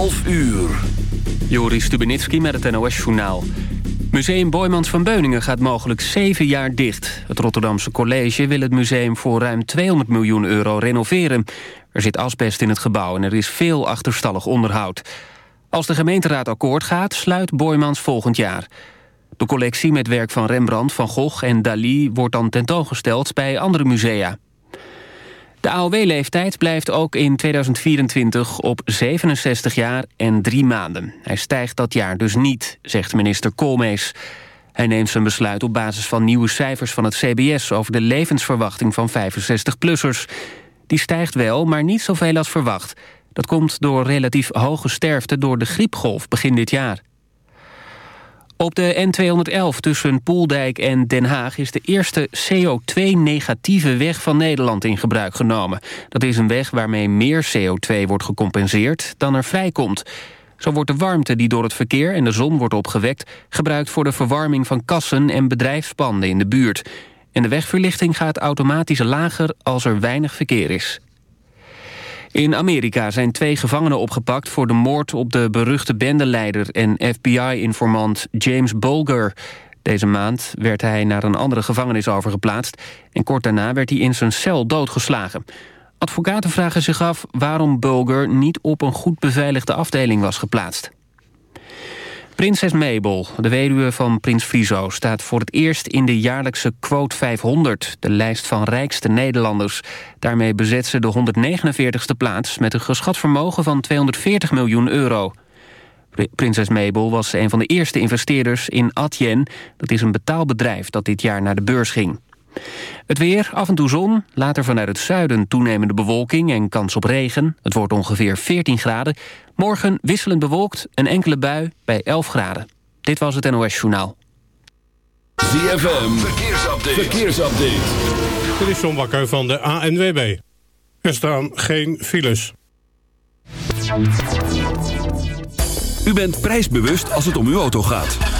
11 uur. Joris Stubenitski met het NOS-journaal. Museum Boymans van Beuningen gaat mogelijk zeven jaar dicht. Het Rotterdamse college wil het museum voor ruim 200 miljoen euro renoveren. Er zit asbest in het gebouw en er is veel achterstallig onderhoud. Als de gemeenteraad akkoord gaat, sluit Boymans volgend jaar. De collectie met werk van Rembrandt, Van Gogh en Dali... wordt dan tentoongesteld bij andere musea. De AOW-leeftijd blijft ook in 2024 op 67 jaar en drie maanden. Hij stijgt dat jaar dus niet, zegt minister Koolmees. Hij neemt zijn besluit op basis van nieuwe cijfers van het CBS... over de levensverwachting van 65-plussers. Die stijgt wel, maar niet zoveel als verwacht. Dat komt door relatief hoge sterfte door de griepgolf begin dit jaar. Op de N211 tussen Poeldijk en Den Haag is de eerste CO2-negatieve weg van Nederland in gebruik genomen. Dat is een weg waarmee meer CO2 wordt gecompenseerd dan er vrijkomt. Zo wordt de warmte die door het verkeer en de zon wordt opgewekt... gebruikt voor de verwarming van kassen en bedrijfspanden in de buurt. En de wegverlichting gaat automatisch lager als er weinig verkeer is. In Amerika zijn twee gevangenen opgepakt voor de moord op de beruchte bendeleider en FBI-informant James Bulger. Deze maand werd hij naar een andere gevangenis overgeplaatst en kort daarna werd hij in zijn cel doodgeslagen. Advocaten vragen zich af waarom Bulger niet op een goed beveiligde afdeling was geplaatst. Prinses Mabel, de weduwe van prins Friso... staat voor het eerst in de jaarlijkse Quote 500... de lijst van rijkste Nederlanders. Daarmee bezet ze de 149ste plaats... met een geschat vermogen van 240 miljoen euro. Prinses Mabel was een van de eerste investeerders in Adyen. Dat is een betaalbedrijf dat dit jaar naar de beurs ging. Het weer, af en toe zon, later vanuit het zuiden toenemende bewolking en kans op regen. Het wordt ongeveer 14 graden. Morgen wisselend bewolkt, een enkele bui bij 11 graden. Dit was het NOS Journaal. ZFM, verkeersupdate. verkeersupdate. Dit is John Bakker van de ANWB. Er staan geen files. U bent prijsbewust als het om uw auto gaat.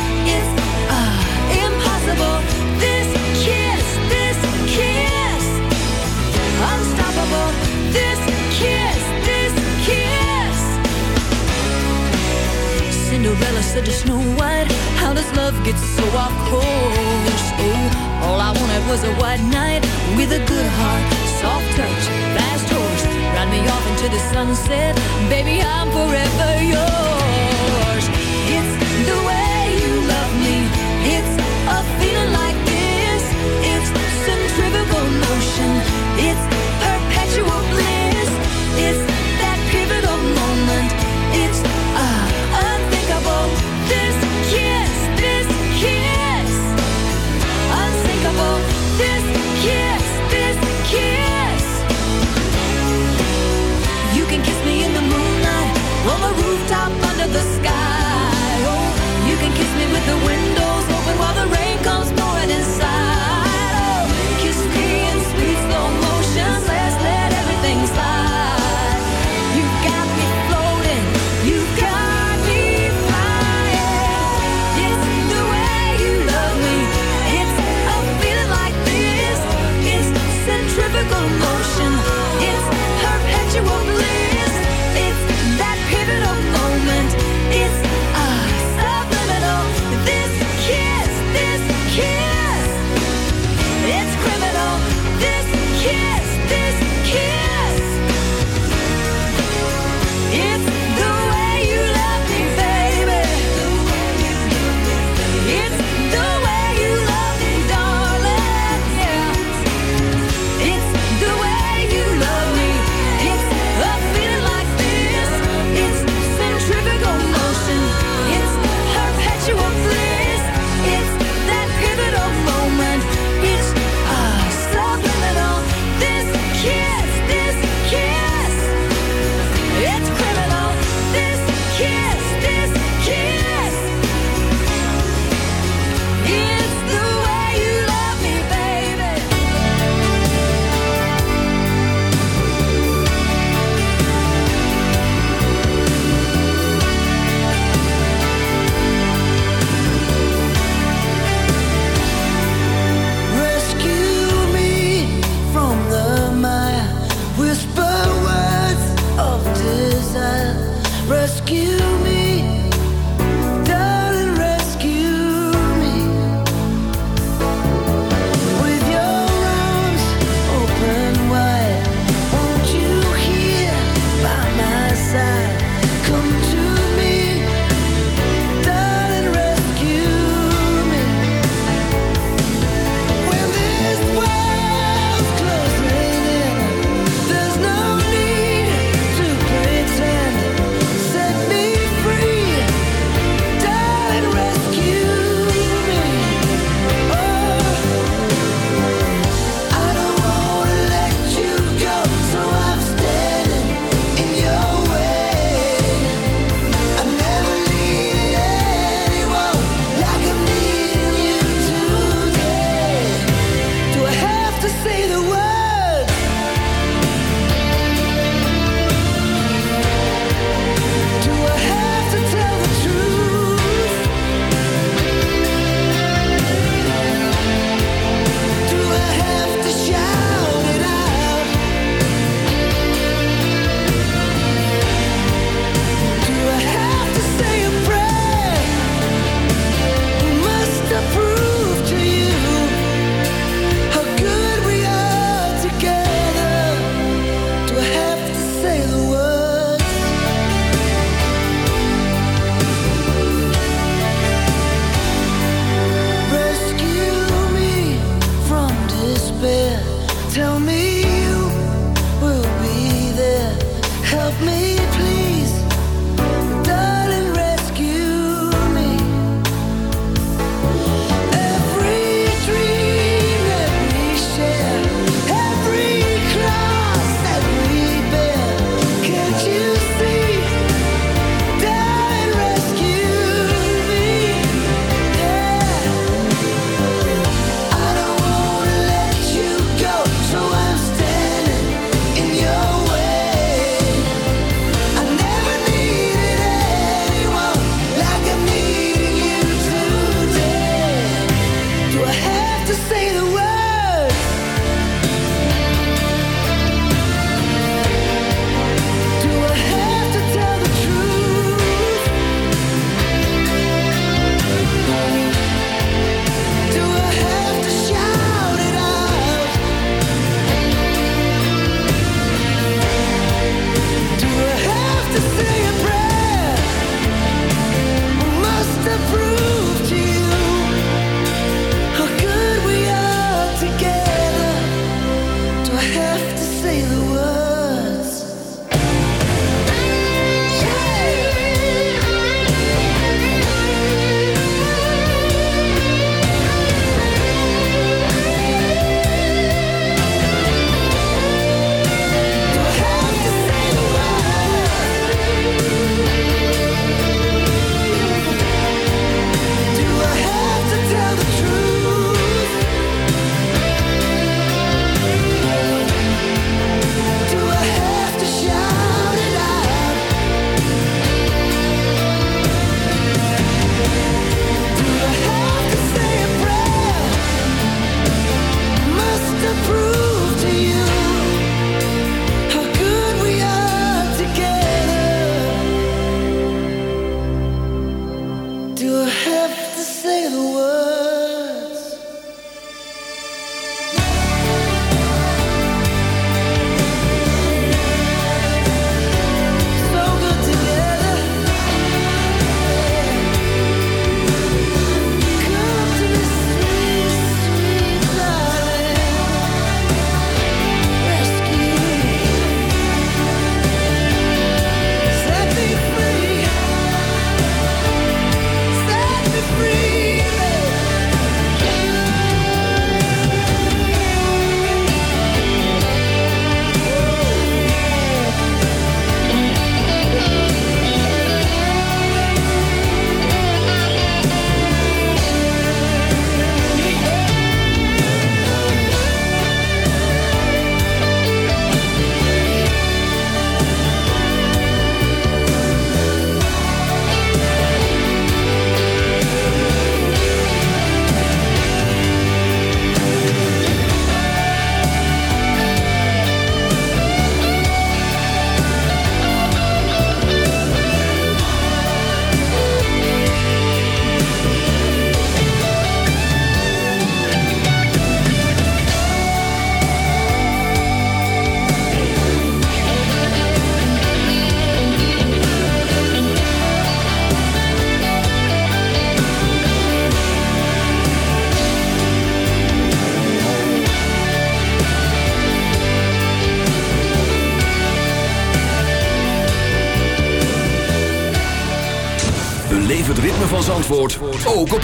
Sunset, baby, I'm forever yours. It's perpetual bliss. It's that pivotal moment. It's uh, unthinkable. This kiss, this kiss. This kiss, this kiss. You can kiss me in the moonlight, on the rooftop, under the sky. Oh, you can kiss me with the wind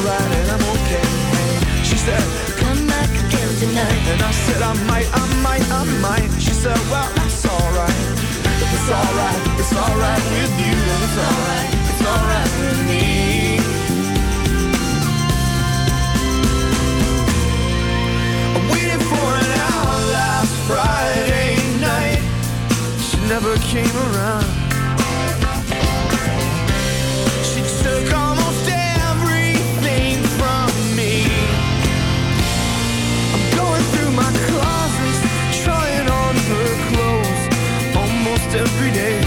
alright and I'm okay. And she said, Come back again tonight. And I said, I might, I might, I might. She said, Well, that's alright. It's alright, it's alright with you. And it's alright, it's alright with me. I'm waiting for an hour last Friday night. She never came around. day.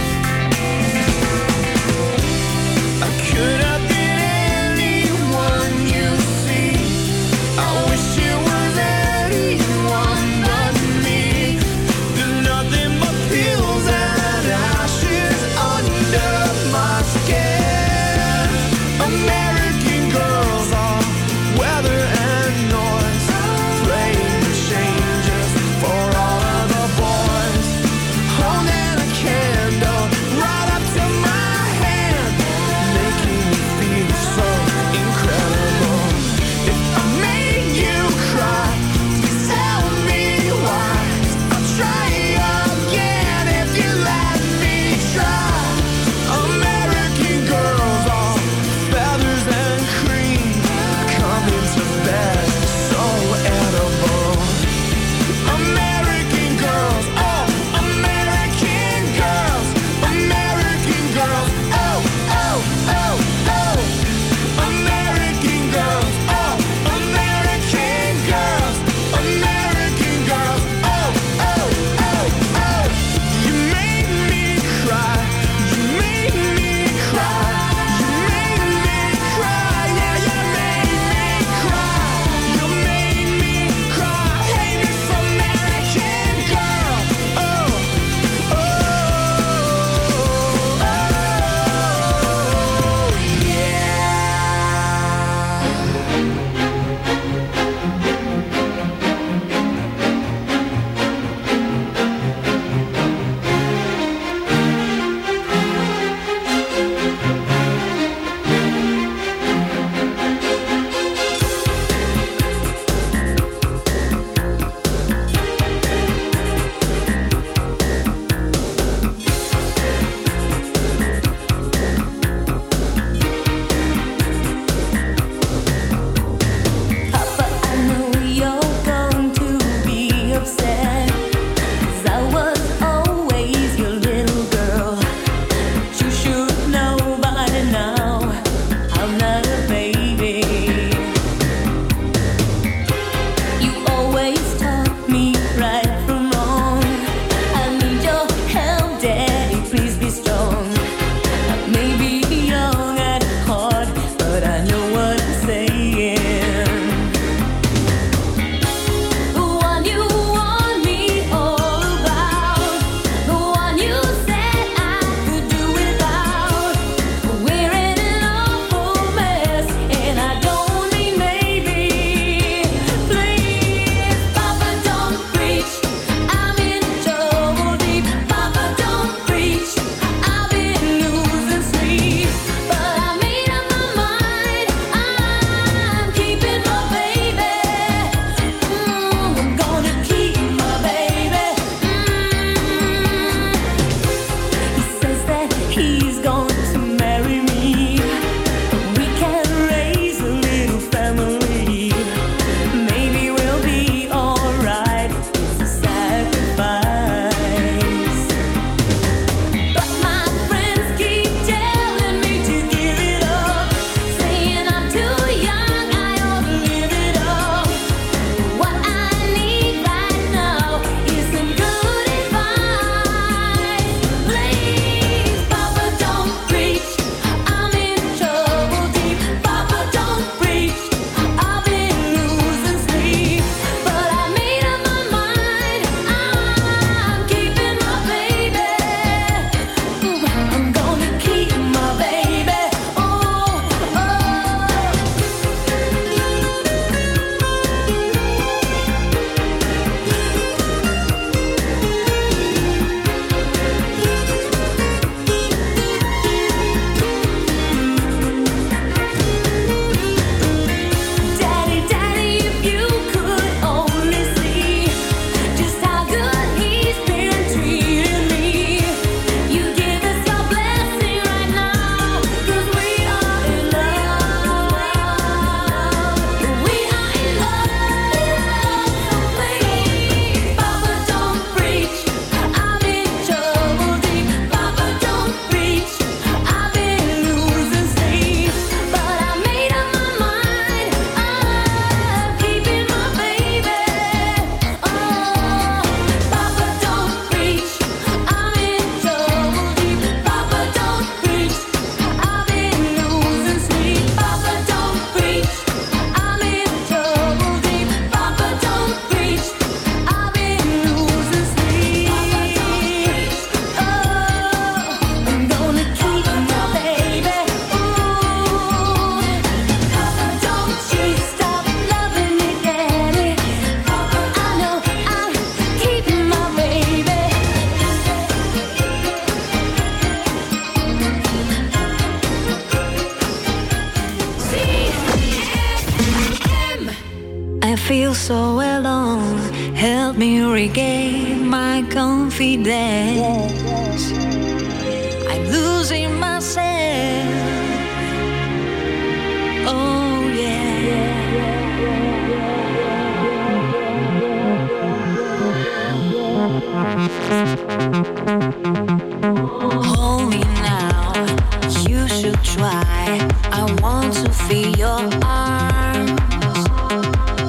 I want to feel your arms.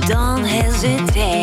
Don't hesitate.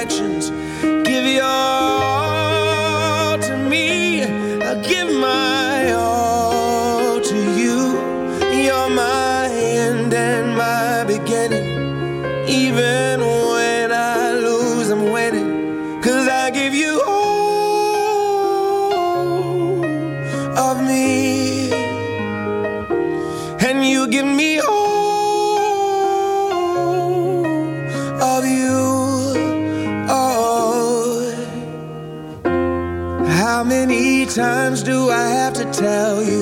Action. tell you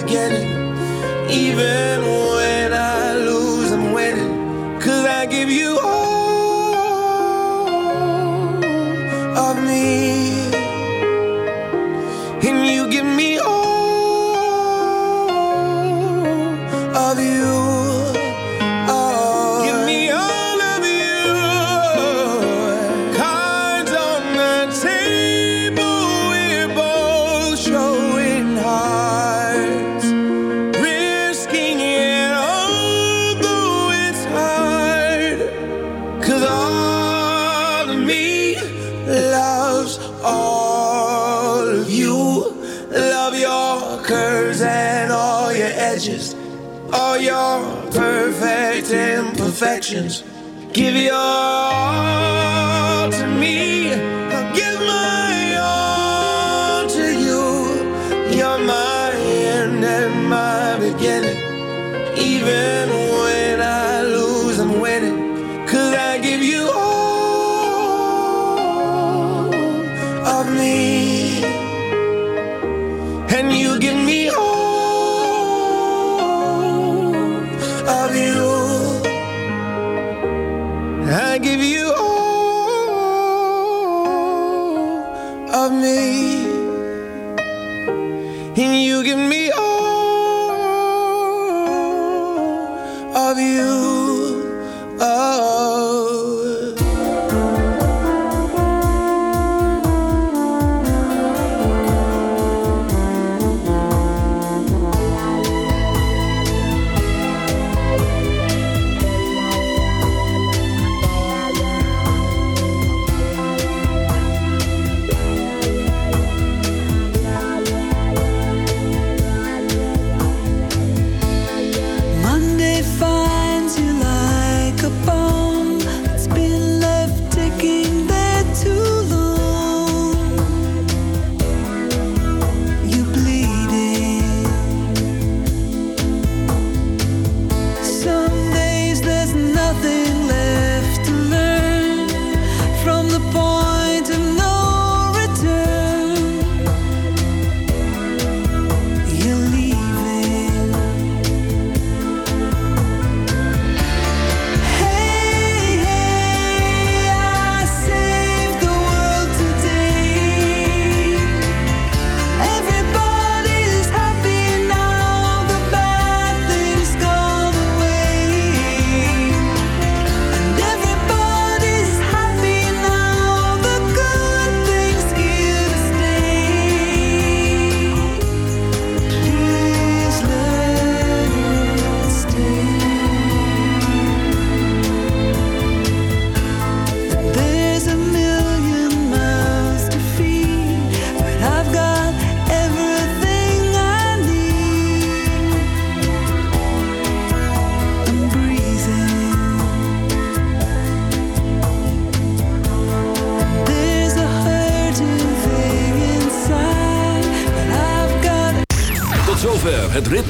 beginning, even when. actions. Give your